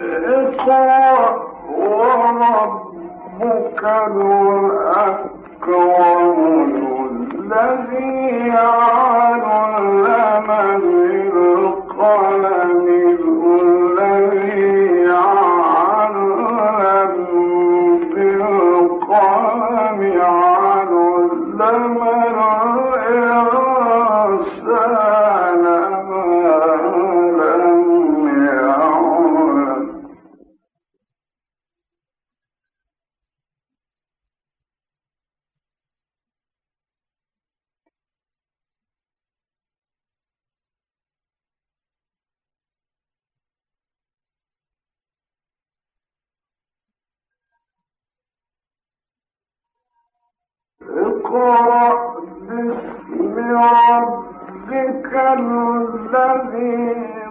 وربك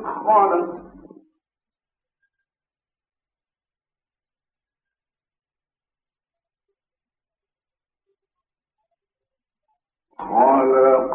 خلق. خلق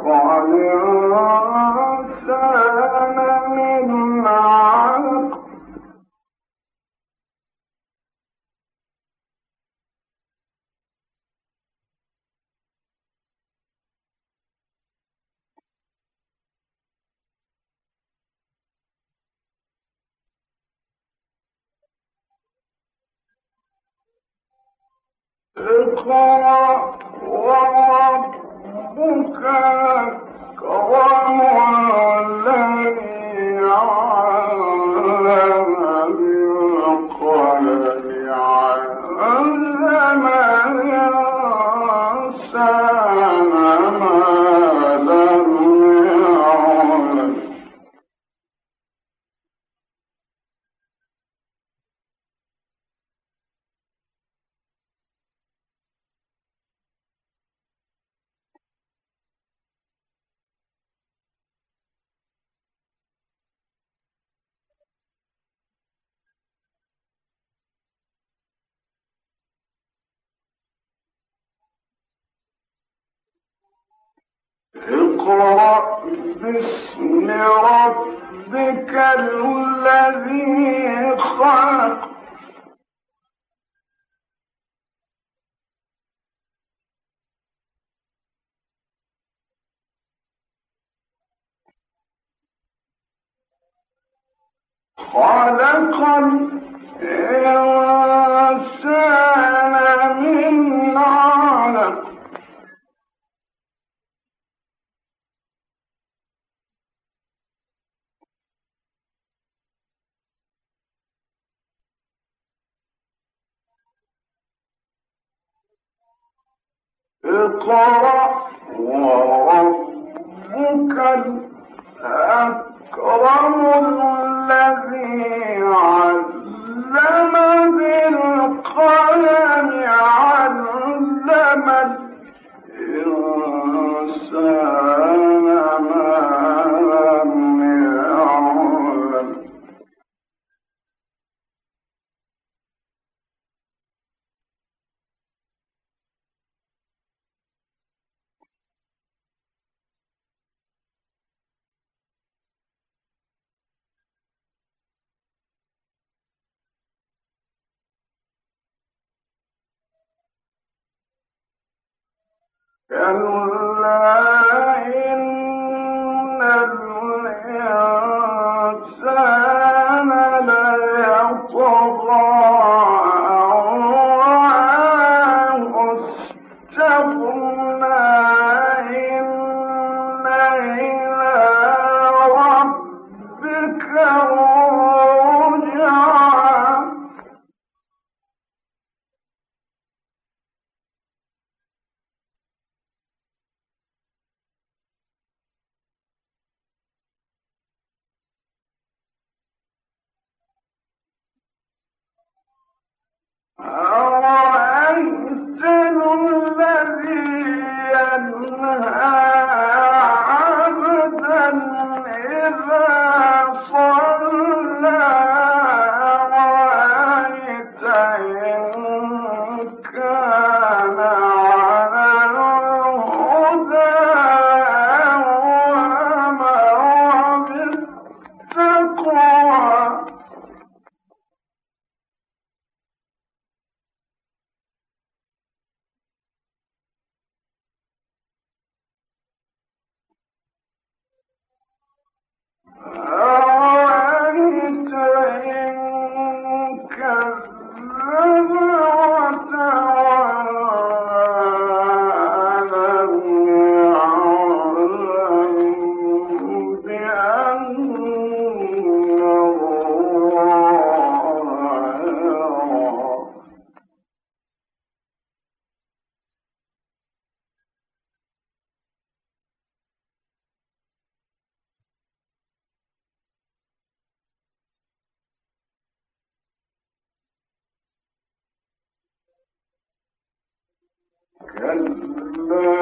اقرأ وربك أكرم اقرأ باسم ربك الذي خلق. خلق الإنسان من علق اقرأ وربك الأكرم الذي علم بالقلم علم الإنسان. كلا أَوَ Lord.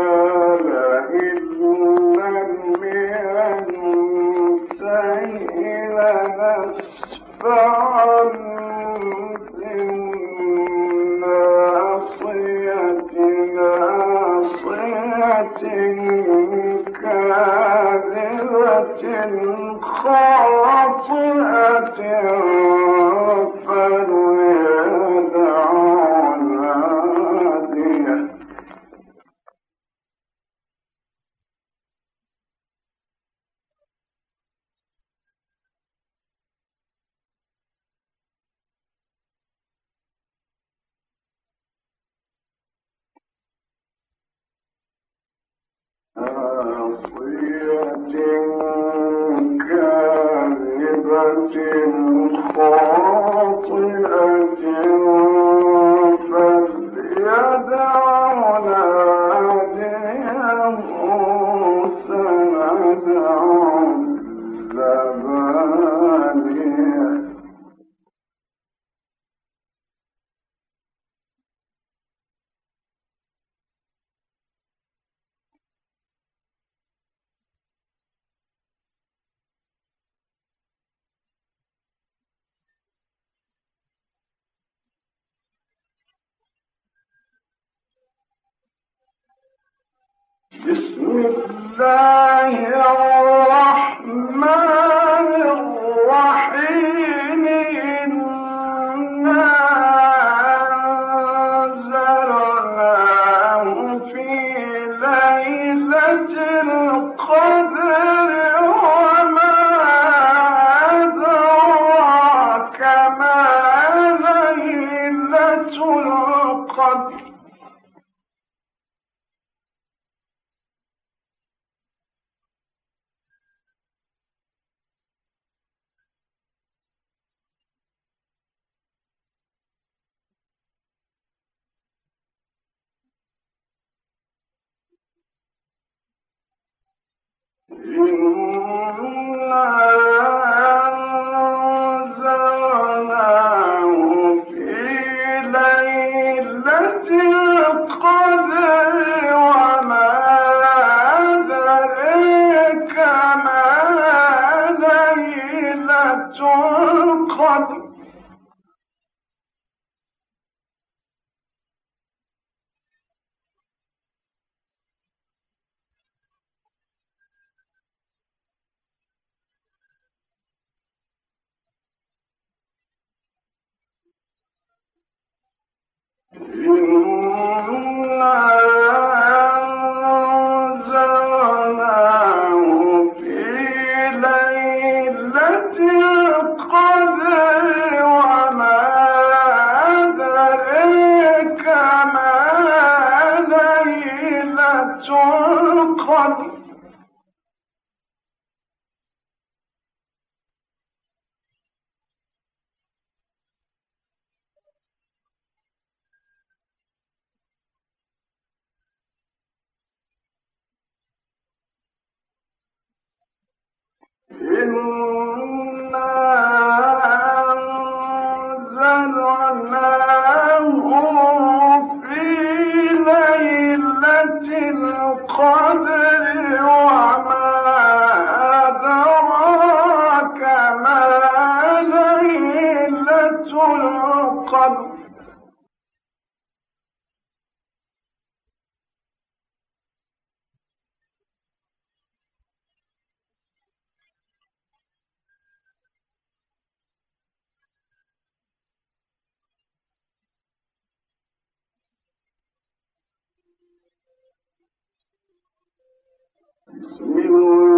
أنزلناه ليلة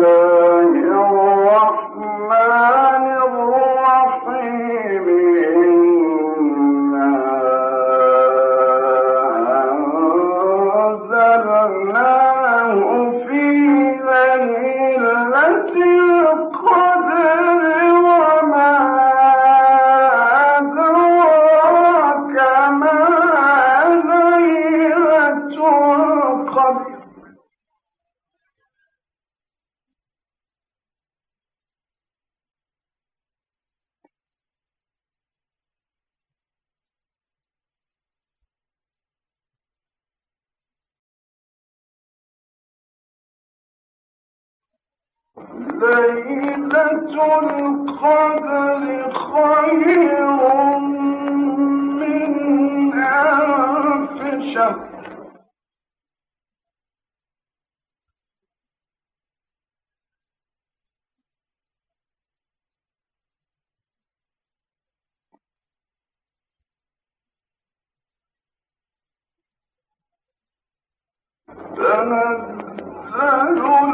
ل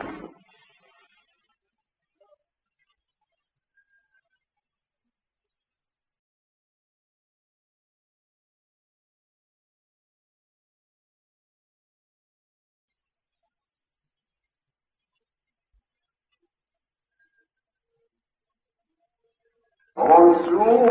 Oh.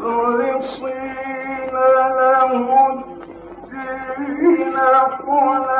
مخلصين له الدين قلنا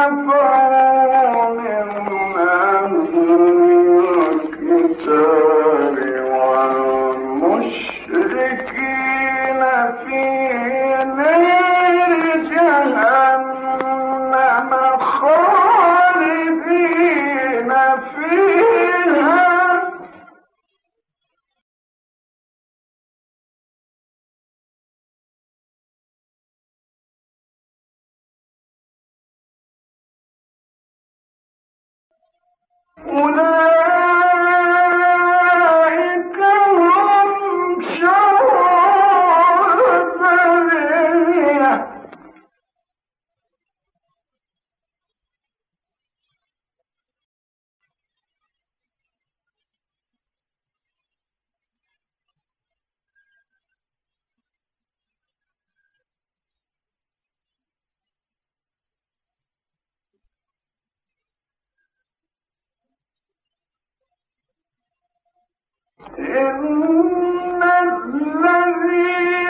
I'm Bye. أولئك إن الذين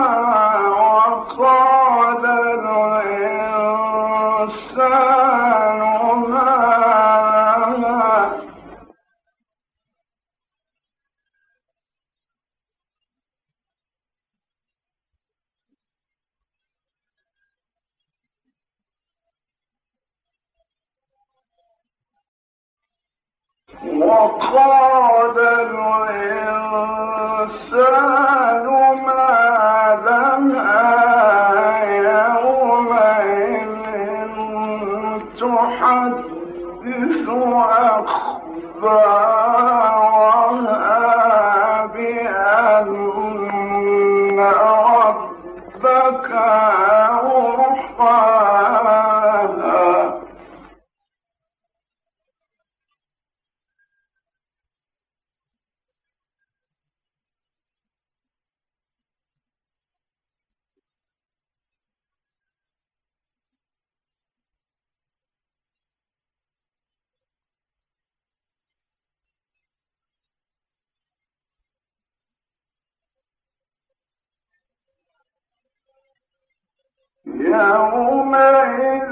يومئذ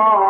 الله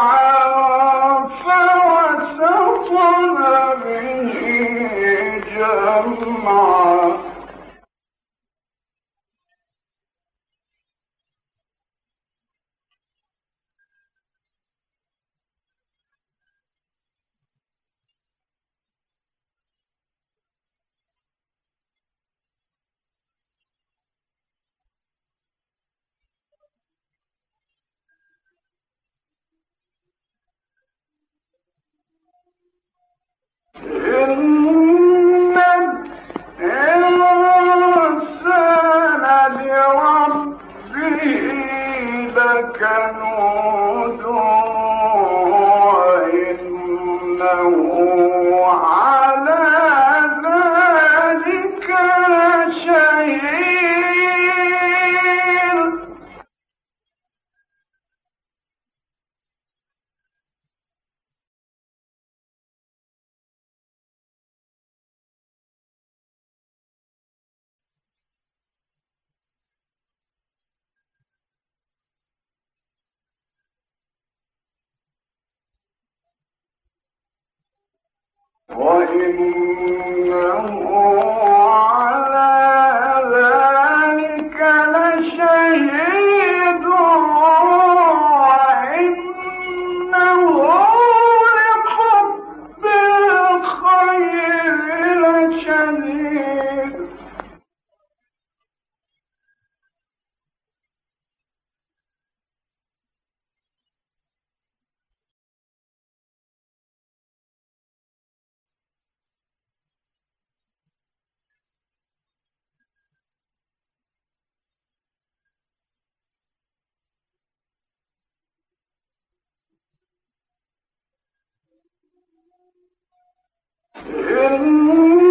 مُّبِينٌ Mm-hmm.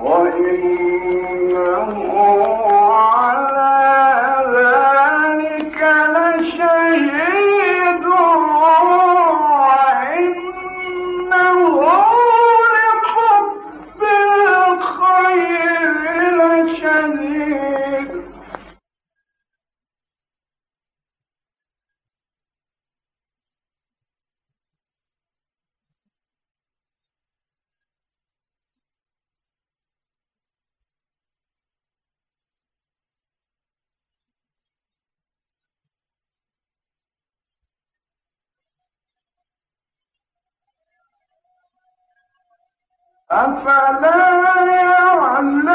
وإنه أفلا يعلم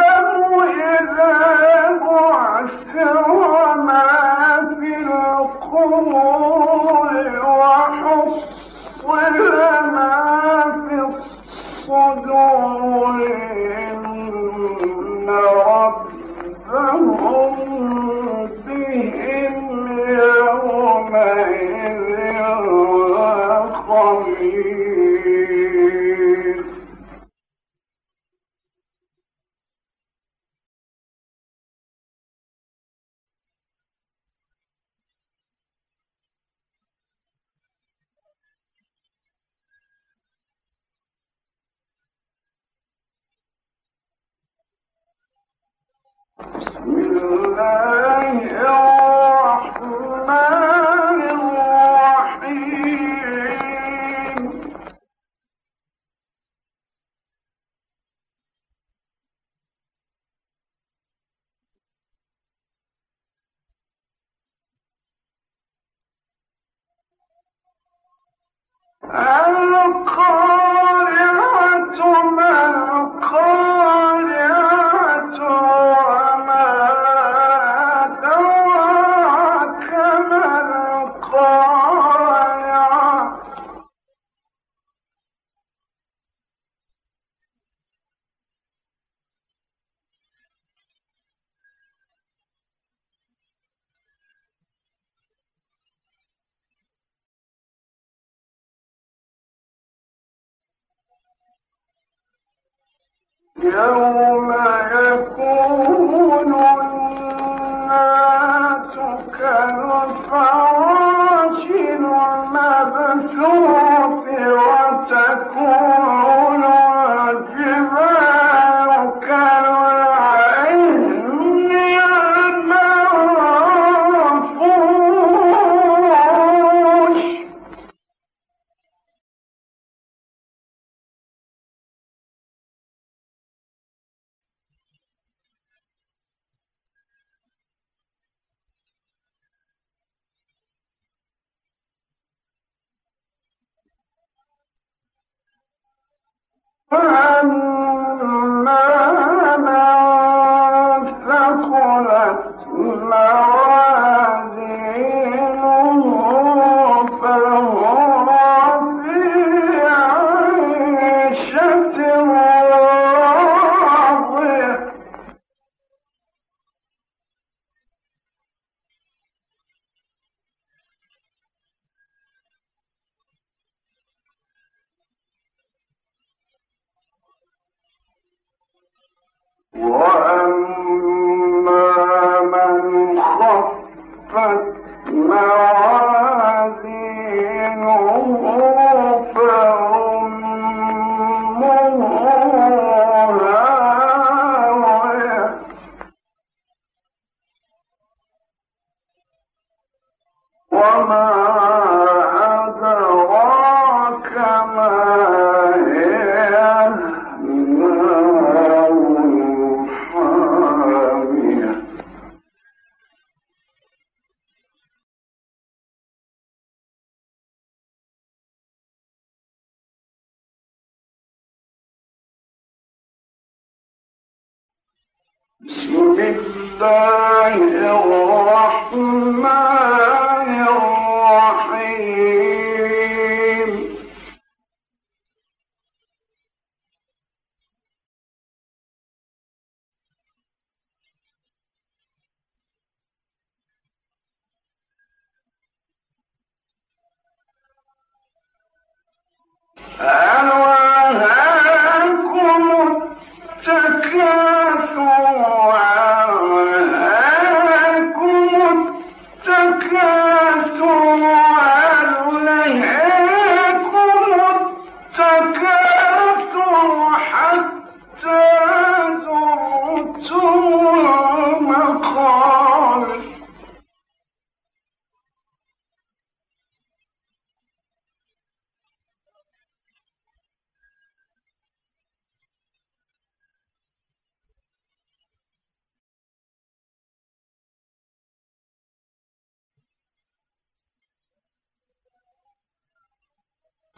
وما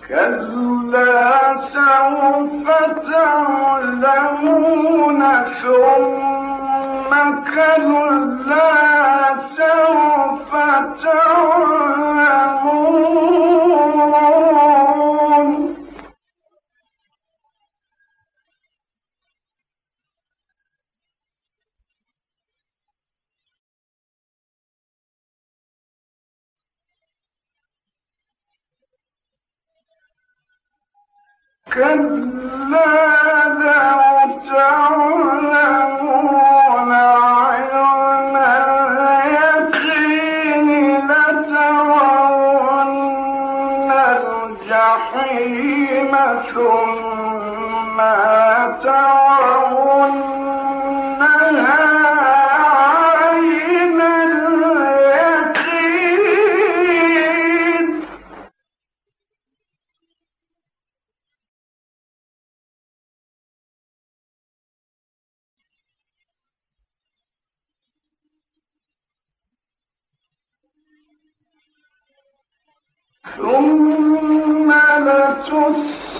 كلا سوف تعلمون ثم كلا سوف تعلمون كلا لو تعلمون. ثم لتسألن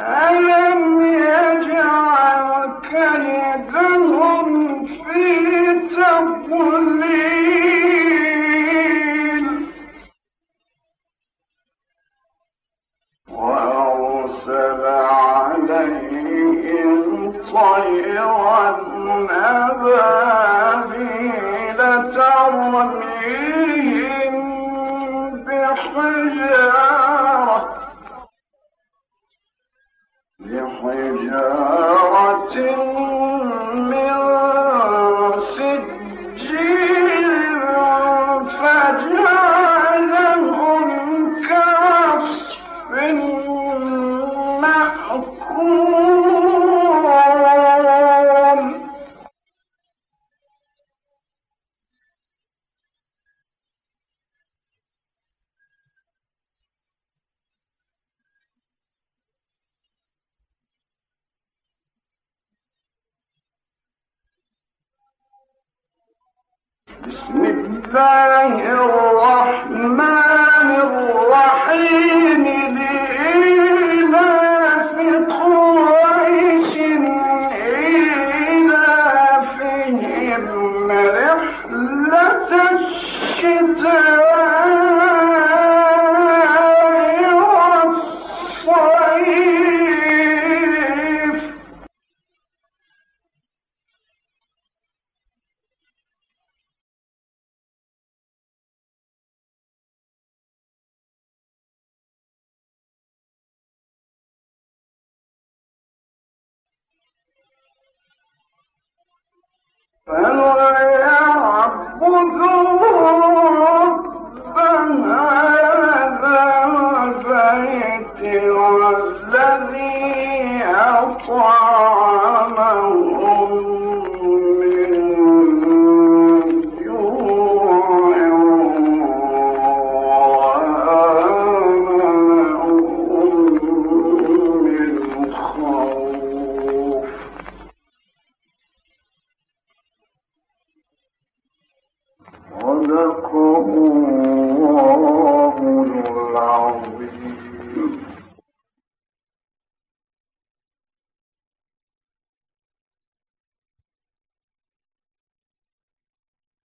I